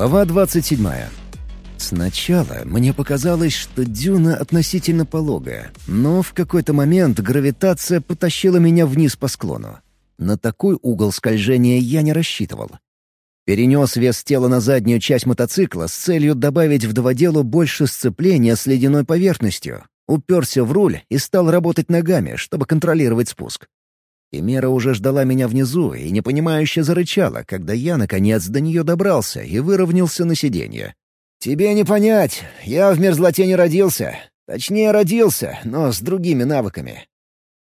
Глава 27. Сначала мне показалось, что дюна относительно пологая, но в какой-то момент гравитация потащила меня вниз по склону. На такой угол скольжения я не рассчитывал. Перенес вес тела на заднюю часть мотоцикла с целью добавить вдоводелу больше сцепления с ледяной поверхностью. Уперся в руль и стал работать ногами, чтобы контролировать спуск. Химера уже ждала меня внизу и непонимающе зарычала, когда я, наконец, до нее добрался и выровнялся на сиденье. «Тебе не понять. Я в мерзлоте не родился. Точнее, родился, но с другими навыками».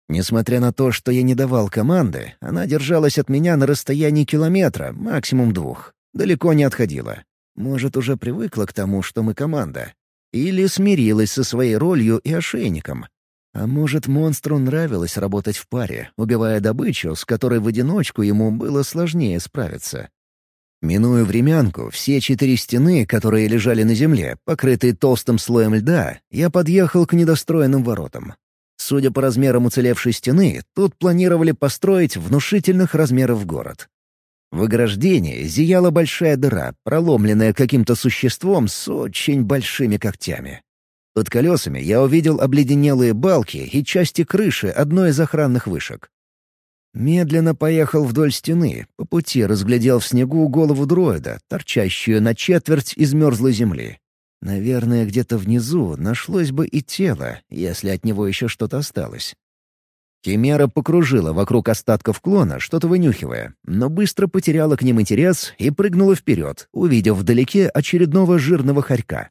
Несмотря на то, что я не давал команды, она держалась от меня на расстоянии километра, максимум двух. Далеко не отходила. Может, уже привыкла к тому, что мы команда. Или смирилась со своей ролью и ошейником. А может, монстру нравилось работать в паре, убивая добычу, с которой в одиночку ему было сложнее справиться. Минуя времянку, все четыре стены, которые лежали на земле, покрытые толстым слоем льда, я подъехал к недостроенным воротам. Судя по размерам уцелевшей стены, тут планировали построить внушительных размеров город. В ограждении зияла большая дыра, проломленная каким-то существом с очень большими когтями. Под колесами я увидел обледенелые балки и части крыши одной из охранных вышек. Медленно поехал вдоль стены, по пути разглядел в снегу голову дроида, торчащую на четверть из мерзлой земли. Наверное, где-то внизу нашлось бы и тело, если от него еще что-то осталось. Химера покружила вокруг остатков клона, что-то вынюхивая, но быстро потеряла к ним интерес и прыгнула вперед, увидев вдалеке очередного жирного хорька.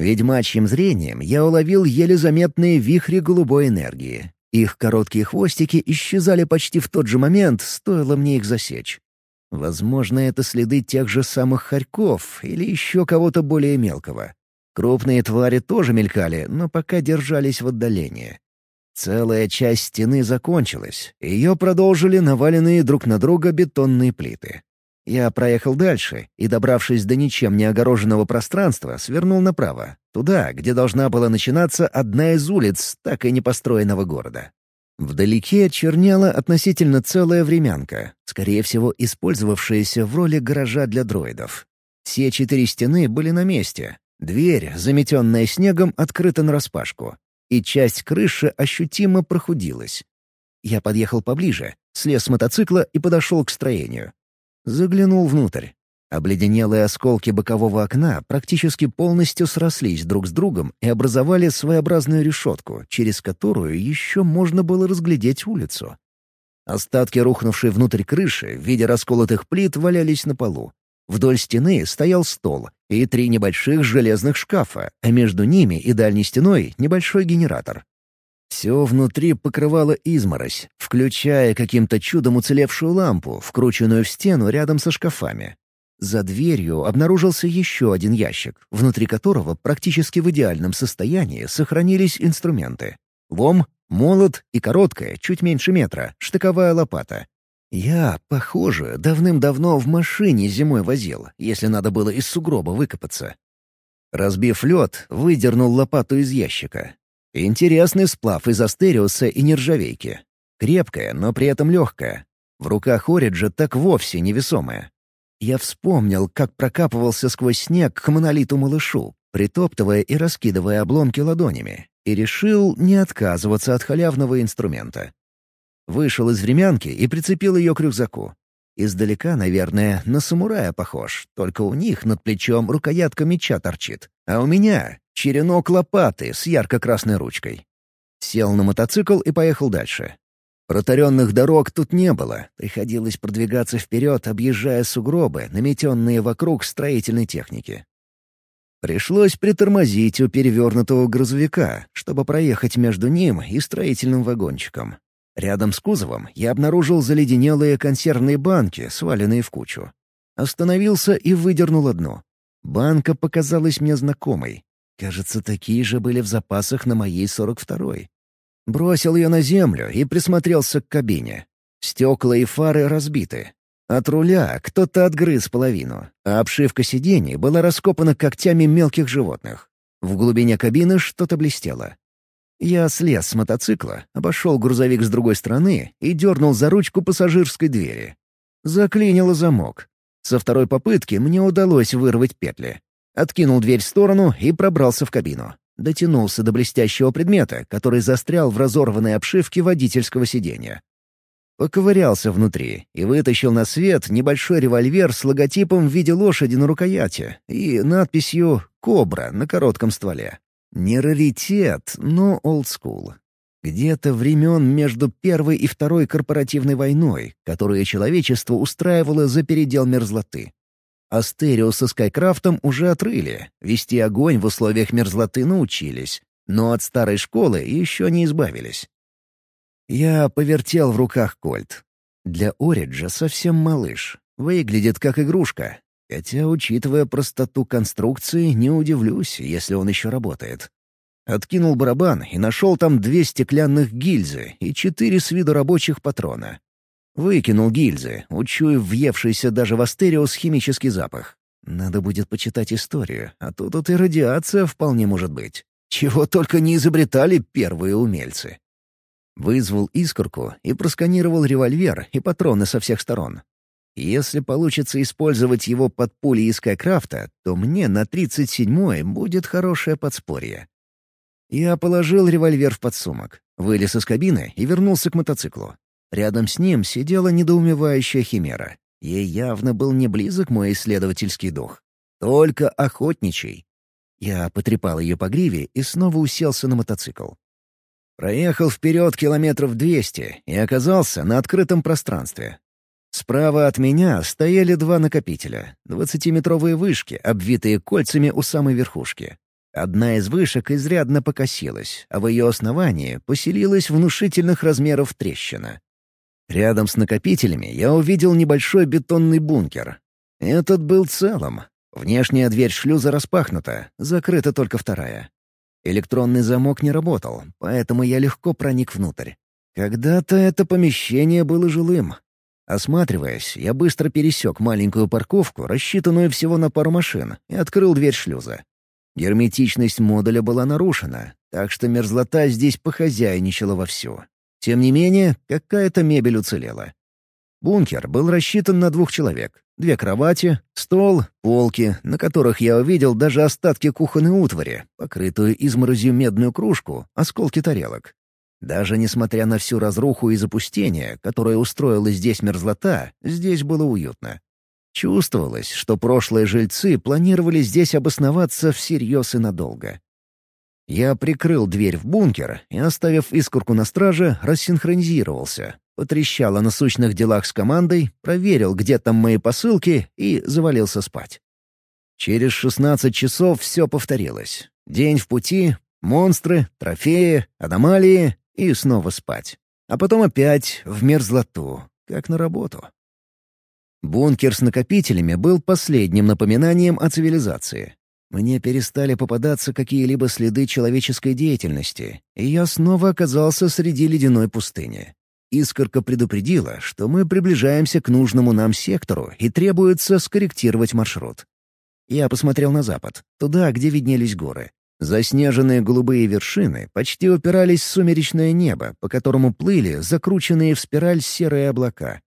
Ведьмачьим зрением я уловил еле заметные вихри голубой энергии. Их короткие хвостики исчезали почти в тот же момент, стоило мне их засечь. Возможно, это следы тех же самых хорьков или еще кого-то более мелкого. Крупные твари тоже мелькали, но пока держались в отдалении. Целая часть стены закончилась, ее продолжили наваленные друг на друга бетонные плиты. Я проехал дальше и, добравшись до ничем не огороженного пространства, свернул направо, туда, где должна была начинаться одна из улиц так и не построенного города. Вдалеке чернела относительно целая времянка, скорее всего, использовавшаяся в роли гаража для дроидов. Все четыре стены были на месте. Дверь, заметенная снегом, открыта нараспашку, и часть крыши ощутимо прохудилась. Я подъехал поближе, слез с мотоцикла и подошел к строению. Заглянул внутрь. Обледенелые осколки бокового окна практически полностью срослись друг с другом и образовали своеобразную решетку, через которую еще можно было разглядеть улицу. Остатки рухнувшей внутрь крыши в виде расколотых плит валялись на полу. Вдоль стены стоял стол и три небольших железных шкафа, а между ними и дальней стеной небольшой генератор. Все внутри покрывало изморозь, включая каким-то чудом уцелевшую лампу, вкрученную в стену рядом со шкафами. За дверью обнаружился еще один ящик, внутри которого практически в идеальном состоянии сохранились инструменты. Лом, молот и короткая, чуть меньше метра, штыковая лопата. Я, похоже, давным-давно в машине зимой возил, если надо было из сугроба выкопаться. Разбив лед, выдернул лопату из ящика, Интересный сплав из астериуса и нержавейки. Крепкая, но при этом легкая. В руках Ориджа так вовсе невесомая. Я вспомнил, как прокапывался сквозь снег к монолиту-малышу, притоптывая и раскидывая обломки ладонями, и решил не отказываться от халявного инструмента. Вышел из времянки и прицепил ее к рюкзаку. Издалека, наверное, на самурая похож, только у них над плечом рукоятка меча торчит, а у меня черенок лопаты с ярко-красной ручкой. Сел на мотоцикл и поехал дальше. Протаренных дорог тут не было, приходилось продвигаться вперед, объезжая сугробы, наметенные вокруг строительной техники. Пришлось притормозить у перевернутого грузовика, чтобы проехать между ним и строительным вагончиком. Рядом с кузовом я обнаружил заледенелые консервные банки, сваленные в кучу. Остановился и выдернул одну. Банка показалась мне знакомой. Кажется, такие же были в запасах на моей сорок второй. Бросил ее на землю и присмотрелся к кабине. Стекла и фары разбиты. От руля кто-то отгрыз половину, а обшивка сидений была раскопана когтями мелких животных. В глубине кабины что-то блестело. Я слез с мотоцикла, обошел грузовик с другой стороны и дернул за ручку пассажирской двери. Заклинило замок. Со второй попытки мне удалось вырвать петли. Откинул дверь в сторону и пробрался в кабину. Дотянулся до блестящего предмета, который застрял в разорванной обшивке водительского сиденья. Поковырялся внутри и вытащил на свет небольшой револьвер с логотипом в виде лошади на рукояти и надписью «Кобра» на коротком стволе. Не раритет, но олдскул. Где-то времен между Первой и Второй корпоративной войной, которую человечество устраивало за передел мерзлоты. Астерио со Скайкрафтом уже отрыли, вести огонь в условиях мерзлоты научились, но от старой школы еще не избавились. Я повертел в руках кольт. Для Ориджа совсем малыш. Выглядит как игрушка. Хотя, учитывая простоту конструкции, не удивлюсь, если он еще работает. Откинул барабан и нашел там две стеклянных гильзы и четыре с виду рабочих патрона. Выкинул гильзы, учуяв въевшийся даже в астериус химический запах. Надо будет почитать историю, а то тут и радиация вполне может быть. Чего только не изобретали первые умельцы. Вызвал искорку и просканировал револьвер и патроны со всех сторон. Если получится использовать его под пули из Скайкрафта, то мне на 37-й будет хорошее подспорье. Я положил револьвер в подсумок, вылез из кабины и вернулся к мотоциклу. Рядом с ним сидела недоумевающая химера. Ей явно был не близок мой исследовательский дух. Только охотничий. Я потрепал ее по гриве и снова уселся на мотоцикл. Проехал вперед километров двести и оказался на открытом пространстве. Справа от меня стояли два накопителя, двадцатиметровые вышки, обвитые кольцами у самой верхушки. Одна из вышек изрядно покосилась, а в ее основании поселилась внушительных размеров трещина. Рядом с накопителями я увидел небольшой бетонный бункер. Этот был целым. Внешняя дверь шлюза распахнута, закрыта только вторая. Электронный замок не работал, поэтому я легко проник внутрь. Когда-то это помещение было жилым. Осматриваясь, я быстро пересек маленькую парковку, рассчитанную всего на пару машин, и открыл дверь шлюза. Герметичность модуля была нарушена, так что мерзлота здесь похозяйничала вовсю. Тем не менее, какая-то мебель уцелела. Бункер был рассчитан на двух человек. Две кровати, стол, полки, на которых я увидел даже остатки кухонной утвари, покрытую изморозью медную кружку, осколки тарелок. Даже несмотря на всю разруху и запустение, которое устроила здесь мерзлота, здесь было уютно. Чувствовалось, что прошлые жильцы планировали здесь обосноваться всерьез и надолго. Я прикрыл дверь в бункер и, оставив искорку на страже, рассинхронизировался, потрещал о насущных делах с командой, проверил, где там мои посылки и завалился спать. Через 16 часов все повторилось. День в пути, монстры, трофеи, аномалии и снова спать. А потом опять в мерзлоту, как на работу. Бункер с накопителями был последним напоминанием о цивилизации. Мне перестали попадаться какие-либо следы человеческой деятельности, и я снова оказался среди ледяной пустыни. Искорка предупредила, что мы приближаемся к нужному нам сектору и требуется скорректировать маршрут. Я посмотрел на запад, туда, где виднелись горы. Заснеженные голубые вершины почти упирались в сумеречное небо, по которому плыли закрученные в спираль серые облака.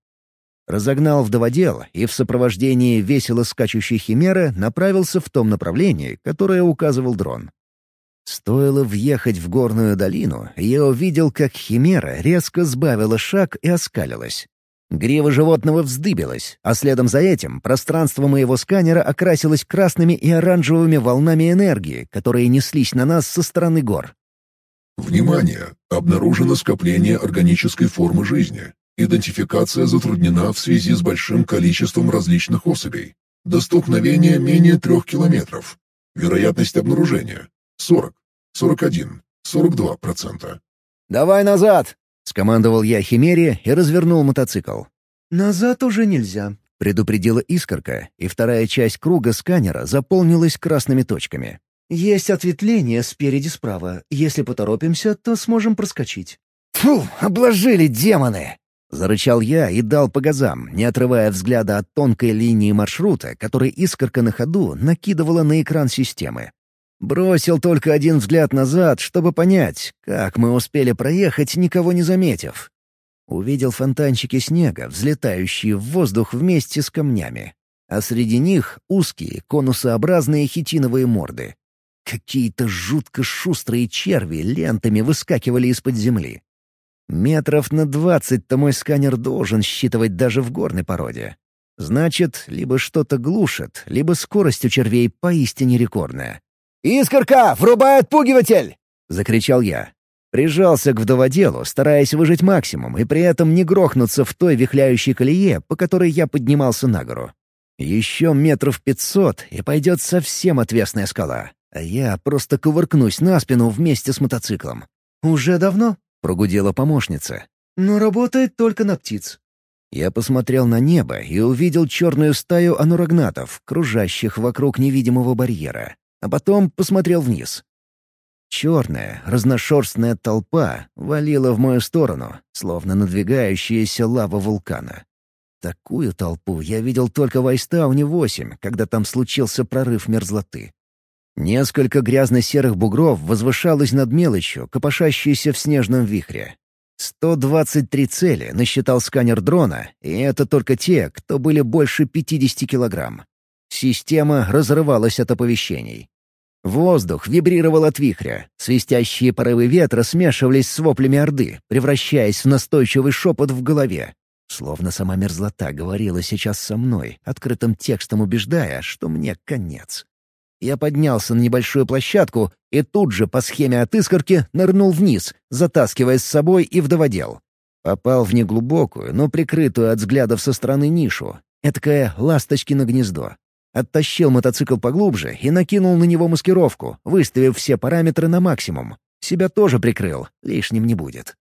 Разогнал вдоводел и в сопровождении весело скачущей химеры направился в том направлении, которое указывал дрон. Стоило въехать в горную долину, я увидел, как химера резко сбавила шаг и оскалилась. Грива животного вздыбилась, а следом за этим пространство моего сканера окрасилось красными и оранжевыми волнами энергии, которые неслись на нас со стороны гор. Внимание! Обнаружено скопление органической формы жизни. Идентификация затруднена в связи с большим количеством различных особей. До столкновения менее трех километров. Вероятность обнаружения 40, 41, 42 процента. «Давай назад!» — скомандовал я Химере и развернул мотоцикл. «Назад уже нельзя», — предупредила искорка, и вторая часть круга сканера заполнилась красными точками. «Есть ответвление спереди справа. Если поторопимся, то сможем проскочить». «Фу, обложили демоны!» Зарычал я и дал по газам, не отрывая взгляда от тонкой линии маршрута, который искорка на ходу накидывала на экран системы. Бросил только один взгляд назад, чтобы понять, как мы успели проехать, никого не заметив. Увидел фонтанчики снега, взлетающие в воздух вместе с камнями. а среди них узкие, конусообразные хитиновые морды. Какие-то жутко шустрые черви лентами выскакивали из-под земли. Метров на двадцать-то мой сканер должен считывать даже в горной породе. Значит, либо что-то глушит, либо скорость у червей поистине рекордная. «Искорка, врубай отпугиватель!» — закричал я. Прижался к вдоводелу, стараясь выжить максимум и при этом не грохнуться в той вихляющей колее, по которой я поднимался на гору. Еще метров пятьсот, и пойдет совсем отвесная скала, а я просто кувыркнусь на спину вместе с мотоциклом. «Уже давно?» — прогудела помощница. «Но работает только на птиц». Я посмотрел на небо и увидел черную стаю анурагнатов, кружащих вокруг невидимого барьера, а потом посмотрел вниз. Черная, разношерстная толпа валила в мою сторону, словно надвигающаяся лава вулкана. Такую толпу я видел только в Айстауне-8, когда там случился прорыв мерзлоты. Несколько грязно-серых бугров возвышалось над мелочью, копошащейся в снежном вихре. 123 цели насчитал сканер дрона, и это только те, кто были больше 50 килограмм. Система разрывалась от оповещений. Воздух вибрировал от вихря. Свистящие порывы ветра смешивались с воплями Орды, превращаясь в настойчивый шепот в голове. Словно сама мерзлота говорила сейчас со мной, открытым текстом убеждая, что мне конец. Я поднялся на небольшую площадку и тут же по схеме от искорки нырнул вниз, затаскивая с собой и вдоводел. Попал в неглубокую, но прикрытую от взглядов со стороны нишу. Этакое ласточкино гнездо. Оттащил мотоцикл поглубже и накинул на него маскировку, выставив все параметры на максимум. Себя тоже прикрыл, лишним не будет.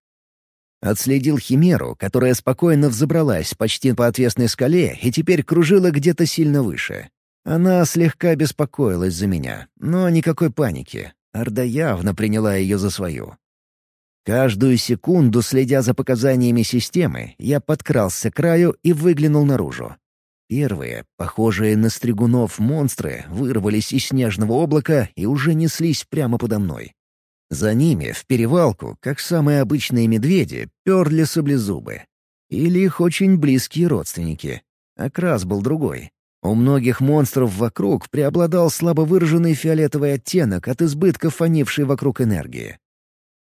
Отследил химеру, которая спокойно взобралась почти по отвесной скале и теперь кружила где-то сильно выше. Она слегка беспокоилась за меня, но никакой паники. Орда явно приняла ее за свою. Каждую секунду, следя за показаниями системы, я подкрался к краю и выглянул наружу. Первые, похожие на стригунов монстры, вырвались из снежного облака и уже неслись прямо подо мной. За ними, в перевалку, как самые обычные медведи, перли саблезубы. Или их очень близкие родственники. Окрас был другой. У многих монстров вокруг преобладал слабо выраженный фиолетовый оттенок от избытка фонившей вокруг энергии.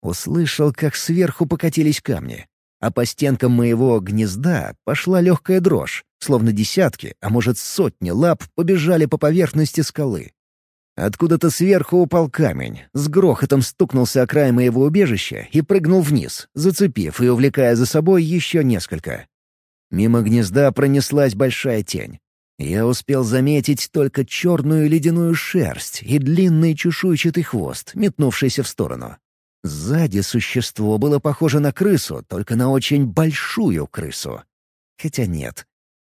Услышал, как сверху покатились камни а по стенкам моего гнезда пошла легкая дрожь, словно десятки, а может сотни лап побежали по поверхности скалы. Откуда-то сверху упал камень, с грохотом стукнулся о край моего убежища и прыгнул вниз, зацепив и увлекая за собой еще несколько. Мимо гнезда пронеслась большая тень. Я успел заметить только черную ледяную шерсть и длинный чешуйчатый хвост, метнувшийся в сторону. Сзади существо было похоже на крысу, только на очень большую крысу. Хотя нет.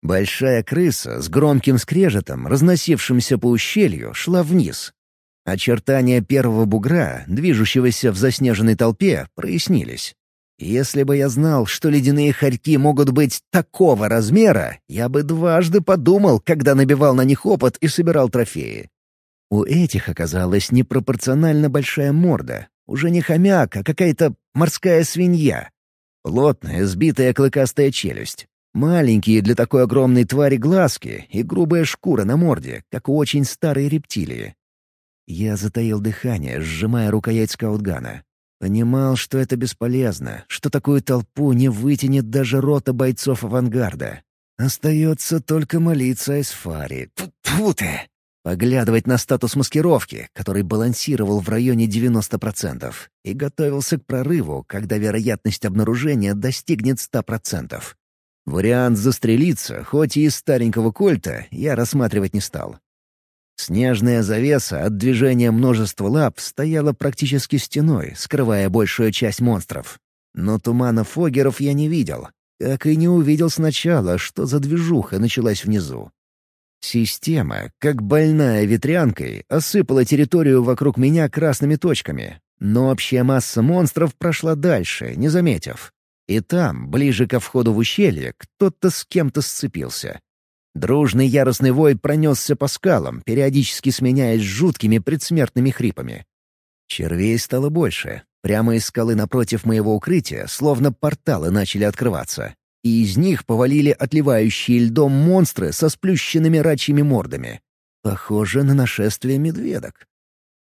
Большая крыса с громким скрежетом, разносившимся по ущелью, шла вниз. Очертания первого бугра, движущегося в заснеженной толпе, прояснились. Если бы я знал, что ледяные хорьки могут быть такого размера, я бы дважды подумал, когда набивал на них опыт и собирал трофеи. У этих оказалась непропорционально большая морда, уже не хомяк, а какая-то морская свинья. Плотная, сбитая клыкастая челюсть. Маленькие для такой огромной твари глазки и грубая шкура на морде, как у очень старой рептилии. Я затаил дыхание, сжимая рукоять скаутгана. Понимал, что это бесполезно, что такую толпу не вытянет даже рота бойцов авангарда. Остается только молиться Айсфари. Фу ты! Поглядывать на статус маскировки, который балансировал в районе 90%, и готовился к прорыву, когда вероятность обнаружения достигнет 100%. Вариант застрелиться, хоть и из старенького кольта, я рассматривать не стал. Снежная завеса от движения множества лап стояла практически стеной, скрывая большую часть монстров. Но тумана фогеров я не видел, как и не увидел сначала, что за движуха началась внизу. Система, как больная ветрянкой, осыпала территорию вокруг меня красными точками, но общая масса монстров прошла дальше, не заметив. И там, ближе ко входу в ущелье, кто-то с кем-то сцепился. Дружный яростный вой пронесся по скалам, периодически сменяясь жуткими предсмертными хрипами. Червей стало больше. Прямо из скалы напротив моего укрытия, словно порталы начали открываться. И из них повалили отливающие льдом монстры со сплющенными рачьими мордами. Похоже на нашествие медведок.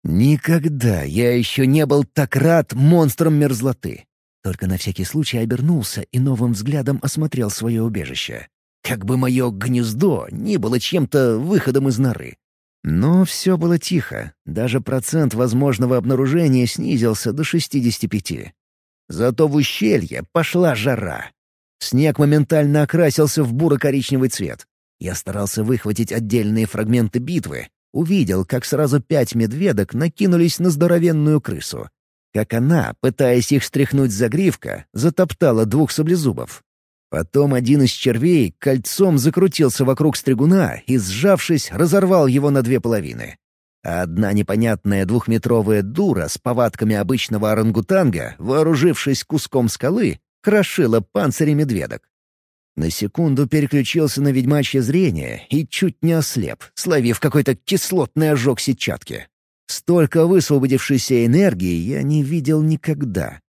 Никогда я еще не был так рад монстрам мерзлоты. Только на всякий случай обернулся и новым взглядом осмотрел свое убежище. Как бы мое гнездо ни было чем-то выходом из норы. Но все было тихо, даже процент возможного обнаружения снизился до 65. Зато в ущелье пошла жара. Снег моментально окрасился в буро-коричневый цвет. Я старался выхватить отдельные фрагменты битвы, увидел, как сразу пять медведок накинулись на здоровенную крысу. Как она, пытаясь их стряхнуть за гривка, затоптала двух саблезубов. Потом один из червей кольцом закрутился вокруг стригуна и, сжавшись, разорвал его на две половины. А одна непонятная двухметровая дура с повадками обычного орангутанга, вооружившись куском скалы, крошила панцири медведок. На секунду переключился на ведьмачье зрение и чуть не ослеп, словив какой-то кислотный ожог сетчатки. Столько высвободившейся энергии я не видел никогда.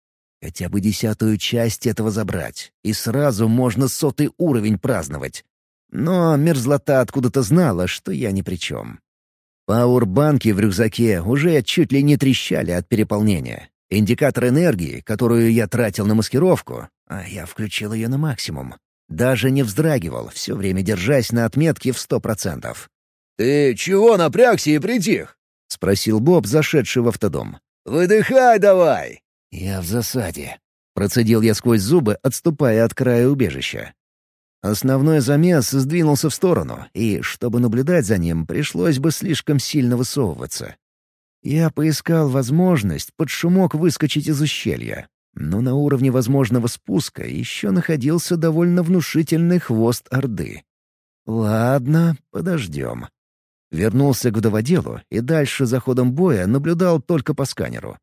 Хотя бы десятую часть этого забрать, и сразу можно сотый уровень праздновать. Но мерзлота откуда-то знала, что я ни при чем. Пауэрбанки в рюкзаке уже чуть ли не трещали от переполнения. Индикатор энергии, которую я тратил на маскировку, а я включил ее на максимум, даже не вздрагивал, все время держась на отметке в сто процентов. «Ты чего напрягся и притих?» — спросил Боб, зашедший в автодом. «Выдыхай давай!» «Я в засаде», — процедил я сквозь зубы, отступая от края убежища. Основной замес сдвинулся в сторону, и, чтобы наблюдать за ним, пришлось бы слишком сильно высовываться. Я поискал возможность под шумок выскочить из ущелья, но на уровне возможного спуска еще находился довольно внушительный хвост Орды. Ладно, подождем. Вернулся к вдоводелу и дальше за ходом боя наблюдал только по сканеру.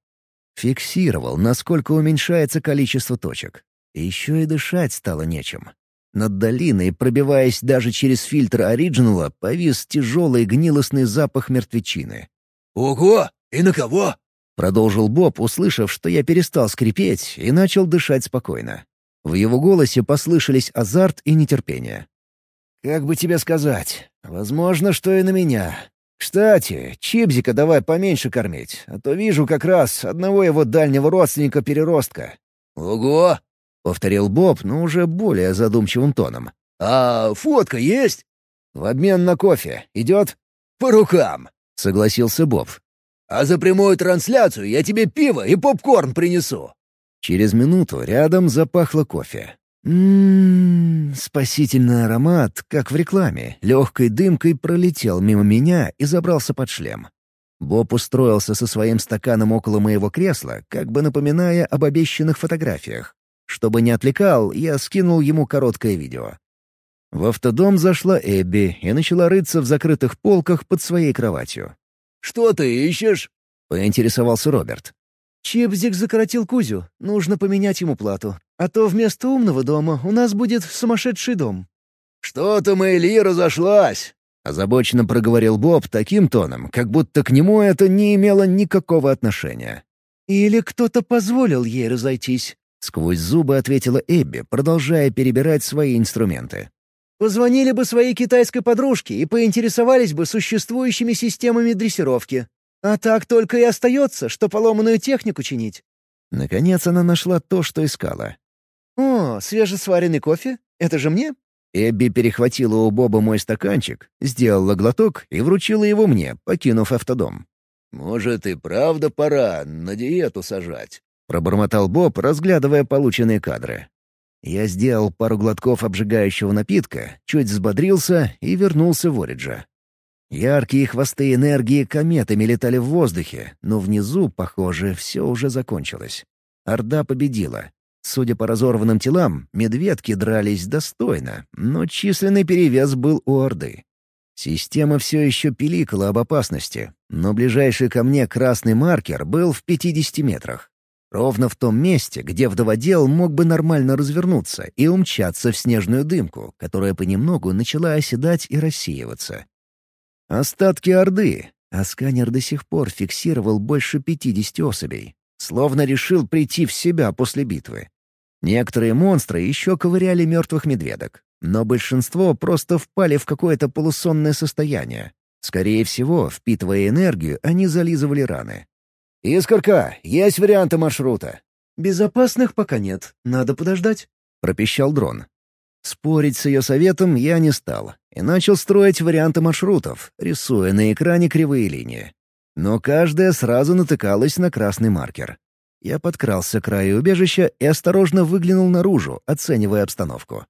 Фиксировал, насколько уменьшается количество точек. Еще и дышать стало нечем. Над долиной, пробиваясь даже через фильтр оригинала, повис тяжелый гнилостный запах мертвечины. «Ого! И на кого?» — продолжил Боб, услышав, что я перестал скрипеть и начал дышать спокойно. В его голосе послышались азарт и нетерпение. «Как бы тебе сказать? Возможно, что и на меня. Кстати, Чипзика давай поменьше кормить, а то вижу как раз одного его дальнего родственника-переростка». «Ого!» — повторил Боб, но уже более задумчивым тоном. «А фотка есть?» «В обмен на кофе. Идет?» «По рукам!» — согласился Боб. «А за прямую трансляцию я тебе пиво и попкорн принесу!» Через минуту рядом запахло кофе. Ммм, спасительный аромат, как в рекламе, легкой дымкой пролетел мимо меня и забрался под шлем. Боб устроился со своим стаканом около моего кресла, как бы напоминая об обещанных фотографиях. Чтобы не отвлекал, я скинул ему короткое видео. В автодом зашла Эбби и начала рыться в закрытых полках под своей кроватью. «Что ты ищешь?» — поинтересовался Роберт. Чипзик закоротил Кузю. Нужно поменять ему плату. А то вместо умного дома у нас будет сумасшедший дом». «Что-то Мэйли разошлась!» — озабоченно проговорил Боб таким тоном, как будто к нему это не имело никакого отношения. «Или кто-то позволил ей разойтись», — сквозь зубы ответила Эбби, продолжая перебирать свои инструменты. «Позвонили бы своей китайской подружке и поинтересовались бы существующими системами дрессировки. А так только и остается, что поломанную технику чинить». Наконец она нашла то, что искала. «О, свежесваренный кофе? Это же мне?» Эбби перехватила у Боба мой стаканчик, сделала глоток и вручила его мне, покинув автодом. «Может, и правда пора на диету сажать?» — пробормотал Боб, разглядывая полученные кадры. Я сделал пару глотков обжигающего напитка, чуть взбодрился и вернулся в Ориджа. Яркие хвосты энергии кометами летали в воздухе, но внизу, похоже, все уже закончилось. Орда победила. Судя по разорванным телам, медведки дрались достойно, но численный перевес был у Орды. Система все еще пиликала об опасности, но ближайший ко мне красный маркер был в 50 метрах. Ровно в том месте, где вдоводел мог бы нормально развернуться и умчаться в снежную дымку, которая понемногу начала оседать и рассеиваться. Остатки Орды, а сканер до сих пор фиксировал больше 50 особей. Словно решил прийти в себя после битвы. Некоторые монстры еще ковыряли мертвых медведок, но большинство просто впали в какое-то полусонное состояние. Скорее всего, впитывая энергию, они зализывали раны. «Искорка, есть варианты маршрута?» «Безопасных пока нет. Надо подождать», — пропищал дрон. Спорить с ее советом я не стал и начал строить варианты маршрутов, рисуя на экране кривые линии. Но каждая сразу натыкалась на красный маркер. Я подкрался к краю убежища и осторожно выглянул наружу, оценивая обстановку.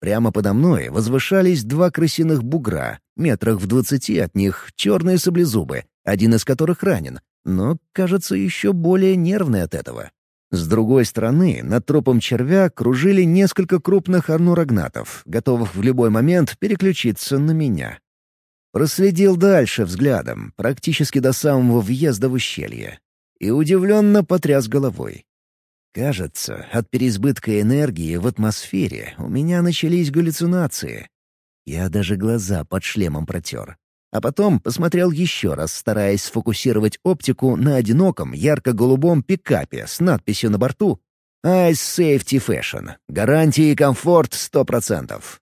Прямо подо мной возвышались два крысиных бугра, метрах в двадцати от них черные саблезубы, один из которых ранен, но, кажется, еще более нервный от этого. С другой стороны, над трупом червя кружили несколько крупных арнурагнатов, готовых в любой момент переключиться на меня. Проследил дальше взглядом, практически до самого въезда в ущелье, и удивленно потряс головой. Кажется, от переизбытка энергии в атмосфере у меня начались галлюцинации. Я даже глаза под шлемом протер. А потом посмотрел еще раз, стараясь сфокусировать оптику на одиноком ярко-голубом пикапе с надписью на борту «Ice Safety Fashion. Гарантии и комфорт 100%».